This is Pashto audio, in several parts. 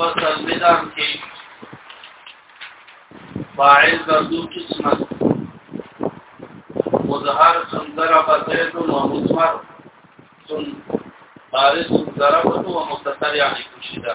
فصل بدام کې فاعل د دوه قسمه مظهر سندره بزید او مصمر سن بارس ضربت او مستتر یعنی کوشیده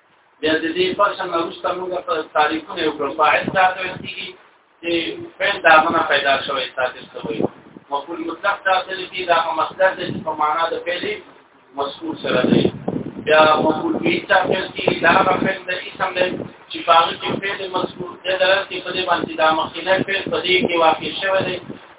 بیا د دې فرشن وروسته موږ په تعریفونه او فاعل ته راځي چې فعل دا غنه پیدا شوی تاسو ته وایي مقبول مطلق دا ځل کې دا مصدر د په معنا د فعل مذکور سره دی بیا مقبول به تاسو کې دا فعل د اسم دی چې باغ کې فعل مذکور دی دا چې په دې باندې دا مخینه فعل په دې کې واقع شوی دی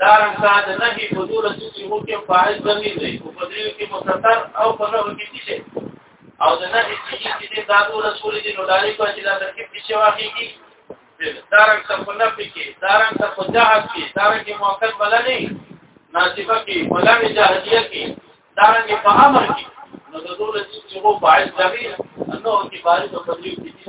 دا رنګه د نهي په دور سره چې مو کې فارغ بنې دی او په دې کې مستتر او په نهو کې دي او د نهي چې چې دا دور رسول دي نو دالي په چې دا ترکیب چې واقعي کی دا رنګه په نفي کې دا رنګه په جهاد کې دا رنګه موقت بل نه ناسبه کې ولا جهادیه کې دا رنګه په امر کې نو د دور چې مو فارغ بنې نو کې فارغ په دې کې چې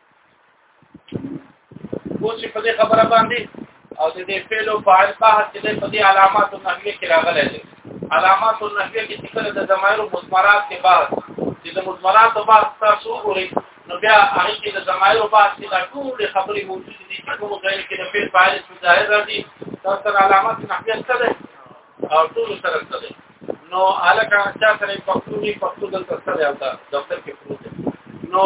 اوس په دې خبره باندې او د دې فعل او فاعل په حق کې په دې علامات او نحویه کې راغلي دي علامات او نحویه کې ذکر د ضمائر او مضمرات کې بعد چې د مضمرات او بعد تاسو وګورئ نو بیا هغه کې د ضمائر او بعد کې ټول خبرې موجودې دي چې کوم ځای کې د فعل فاعل څه ظاهر راځي دا سره علامات نحویه څه ده او ټول سره څه ده نو الکه چا سره پښتو نه پښتو دلته سره آتا دفتر کې پروت نو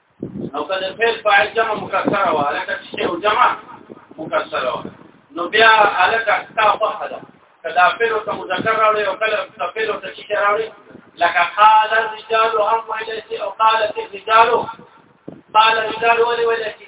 او کله فعل فاعل جمع مکسر او علاقه چې او جمع مکسر او نو بیا علاقه تا په ده کله فعل ته مذکر راوړي او کله فعل ته چې راوړي لکه قال الرجال هم ویل شي او قالت الرجال قال الرجال ولي ویل شي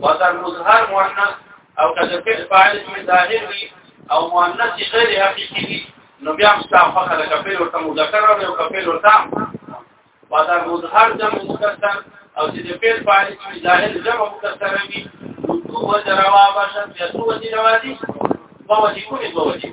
وذر مظهر مؤنث او کله فعل فاعل کې ظاهر وي او مؤنث غیر حقيقي وي نو بیا هم تاسو فقط د کفیل ورته مذکر او کفیل ورته وذر مظهر جمع مکسر او چې د فعل فاعل کې ظاهر جمع مکسر وي نو وذر وابشت یسو وذر وادي په وجه کومه په وجه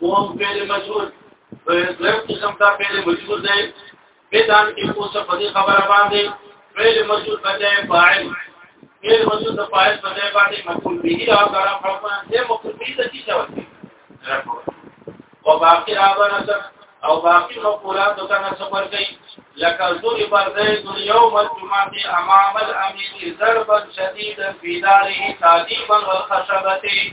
کوم فعل مجهول دویم قسم دا فعل مجهول دی بدان کې اوس په دې خبره باندې فعل مجهول بدای فاعل فعل مجهول د فاعل بدای باندې مفعول به او کلام حکمان دې مفعول به د څه وخت او باقی راوړل او باقی مقولات د کنه صبر کوي لکه زوري پر دې دنیا او مجموعه دي امام الامیر ضربا شدیدا فی داره تعذیبا والخشبته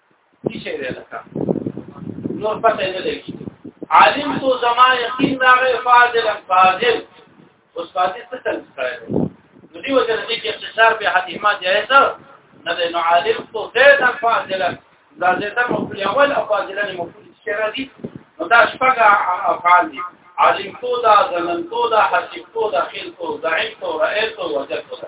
دي شي لکه نور پته نه لګي عالم تو زما یقین راغی فاضل فاضل اوس فاضل څه تل کړی نو دی وجه دې کې اختصار به حدیثه جایز نه دی نو عالم تو زیدا فاضل دا زیدا مفعول اول او فاضلن مفعول شرع دي نو دا شپږ افعال دي عالم تو دا ظنن تو دا حسب تو دا خیل تو ضعیف تو رأیت تو وجد تو دا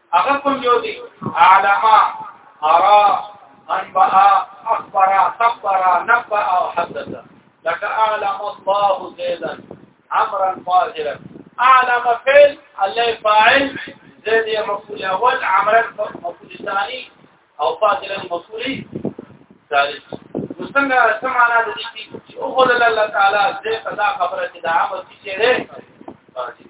هغه کوم یو دی علامه ارا انبا اخبر خبر نبا او حدث لك اعلم الله زيدا امرا فاضلا اعلم فعل الله فاعل زيد يا مفعول اول عمرا مفعول ثاني او فاضلا مفعول ثالث څنګه سمانا د دې چې او خدای الله تعالی دې صدا خبره چې دا عمل چې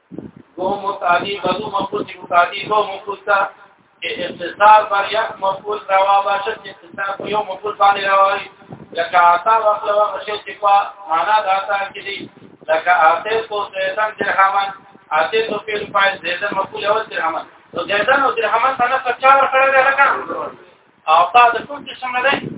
دو متعدی بدو مفعول دی متعدی دو مفعول تا اختصار بر یک مفعول روا باشد اختصار پر یو مفعول باندې راوي لکه آتا وقت لو غشی چې په معنا د آتا کې دی لکه آته تو زیدن درهمن آته تو پیل فایل زیدن مفعول او درهمن نو زیدن او درهمن څنګه په چار کړه لکه آتا د کوم څه سم نه دی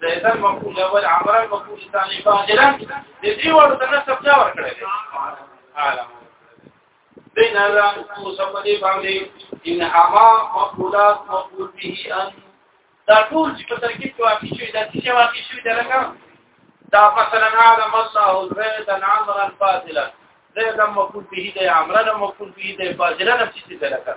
زیدن مفعول اول عمرا مفعول ثانی فاعلا د دې وړو د نسب چا ورکړی دی عالم دین هذا مصطفی دی باندې ان اما مفعولات مفعول به ان دا ټول چې په ترکیب کې واقع شوی دا چې واقع شوی دا لکه دا مثلا عالم الله زیدا عمرا فاضلا زیدا مفعول به دی عمرا مفعول به دی فاضلا نفسي دی لکه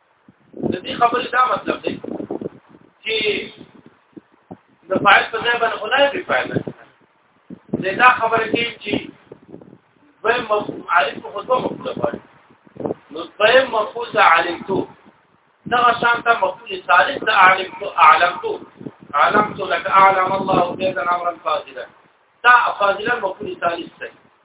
د دې خبرې دا مطلب دی چې د فاعل په ځای باندې خدای به فاعل دی دا خبره کې چې به مفعول عارف په خطوه مفعول پاتې نو به مفعول د عالم تو دا شان ته مفعول ثالث د عالم تو عالم تو عالم تو لك اعلم الله بيدنا امرا فاضلا دا فاضلا مفعول ثالث دی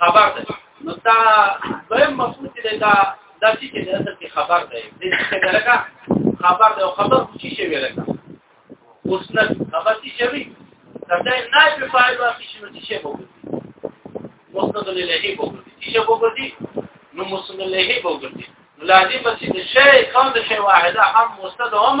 خبر ده نو دا دویم مفهوم چې دا دا چې د اصل کې خبر ده د څه لګه خبر ده او خبر چې شي لګه اوس نه خبر چې شي دا نه په فایل واقع شي نو چې شي وګورئ اوس نه دلې لهي وګورئ چې شي وګورئ نو مسند لهي وګورئ لازم چې د شی قوم د شی واحده هم مستد هم